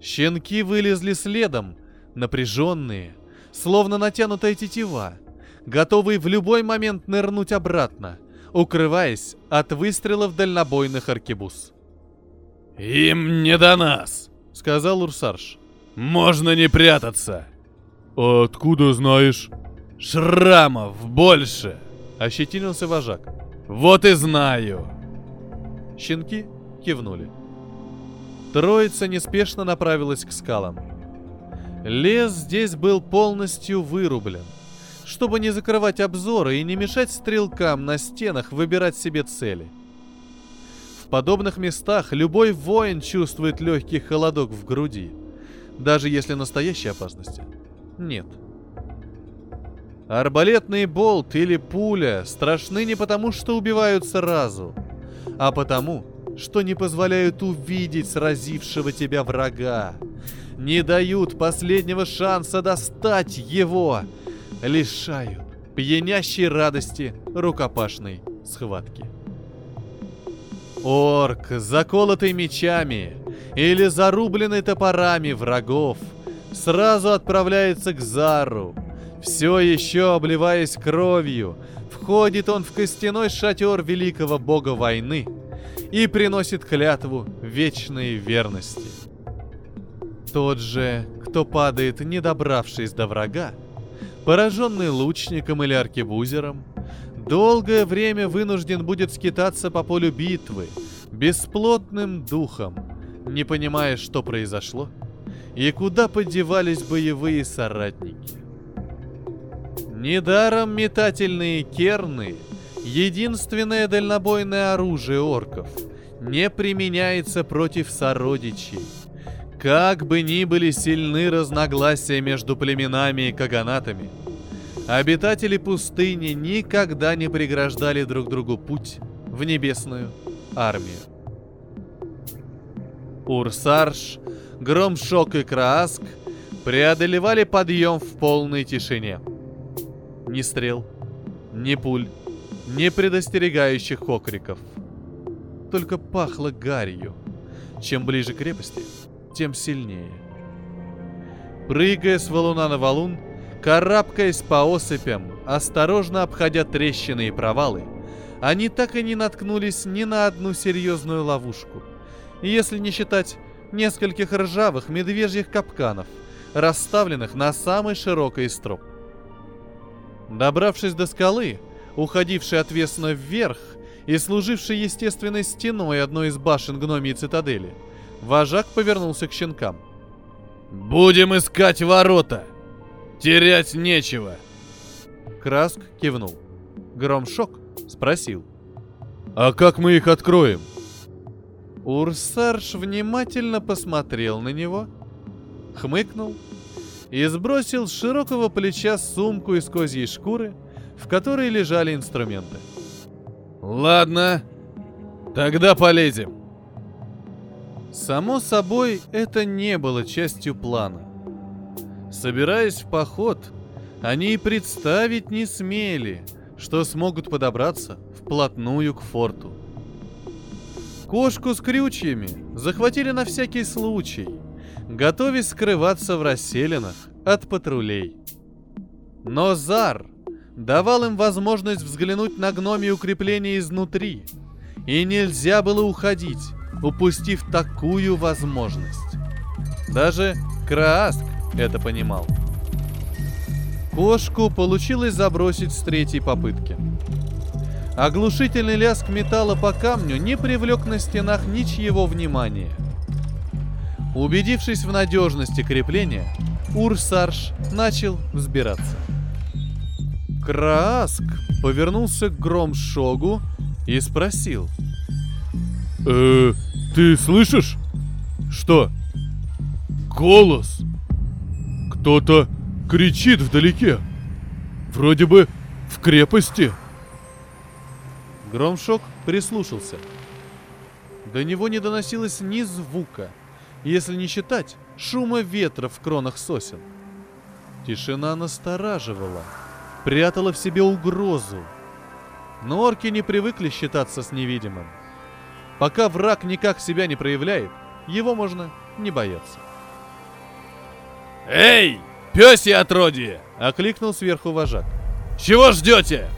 Щенки вылезли следом, напряженные, словно натянутая тетива, готовые в любой момент нырнуть обратно, укрываясь от выстрелов дальнобойных аркебуз. «Им не до нас», — сказал Урсарш. «Можно не прятаться». «А откуда знаешь?» «Шрамов больше», — ощетинился вожак. «Вот и знаю». Щенки кивнули. Троица неспешно направилась к скалам. Лес здесь был полностью вырублен, чтобы не закрывать обзоры и не мешать стрелкам на стенах выбирать себе цели. В подобных местах любой воин чувствует легкий холодок в груди, даже если настоящей опасности нет. Арбалетный болт или пуля страшны не потому, что убивают сразу, а потому, что не позволяют увидеть сразившего тебя врага, не дают последнего шанса достать его, лишают пьянящей радости рукопашной схватки. Орк, заколотый мечами или зарубленный топорами врагов, сразу отправляется к Зару. Все еще обливаясь кровью, входит он в костяной шатер великого бога войны и приносит клятву вечной верности. Тот же, кто падает, не добравшись до врага, пораженный лучником или аркебузером, долгое время вынужден будет скитаться по полю битвы, бесплотным духом, не понимая, что произошло, и куда подевались боевые соратники. Недаром метательные керны — единственное дальнобойное оружие орков — не применяется против сородичей. Как бы ни были сильны разногласия между племенами и каганатами, обитатели пустыни никогда не преграждали друг другу путь в небесную армию. Урсарш, Громшок и Крааск преодолевали подъем в полной тишине. Ни стрел, ни пуль, ни предостерегающих окриков. Только пахло гарью. Чем ближе к крепости, тем сильнее. Прыгая с валуна на валун, карабкаясь по осыпям, осторожно обходя трещины и провалы, они так и не наткнулись ни на одну серьезную ловушку. Если не считать нескольких ржавых медвежьих капканов, расставленных на самой широкой строп. Добравшись до скалы, уходившей отвесно вверх и служившей естественной стеной одной из башен гномии цитадели, вожак повернулся к щенкам. «Будем искать ворота! Терять нечего!» Краск кивнул. Громшок спросил. «А как мы их откроем?» Урсарш внимательно посмотрел на него, хмыкнул и сбросил с широкого плеча сумку из козьей шкуры, в которой лежали инструменты. «Ладно, тогда полезем». Само собой, это не было частью плана. Собираясь в поход, они и представить не смели, что смогут подобраться вплотную к форту. Кошку с крючьями захватили на всякий случай, готовясь скрываться в расселинах от патрулей. Но Зар давал им возможность взглянуть на гномии укрепления изнутри, и нельзя было уходить, упустив такую возможность. Даже Крааск это понимал. Кошку получилось забросить с третьей попытки – Оглушительный лязг металла по камню не привлек на стенах ничьего внимания. Убедившись в надежности крепления, Урсарш начал взбираться. Крааск повернулся к Громшогу и спросил. «Э, ты слышишь?» «Что?» «Голос! Кто-то кричит вдалеке. Вроде бы в крепости». Громшок прислушался. До него не доносилось ни звука, если не считать шума ветра в кронах сосен. Тишина настораживала, прятала в себе угрозу. Но орки не привыкли считаться с невидимым. Пока враг никак себя не проявляет, его можно не бояться. Эй, пёсье отродье! Окликнул сверху вожак. Чего ждете?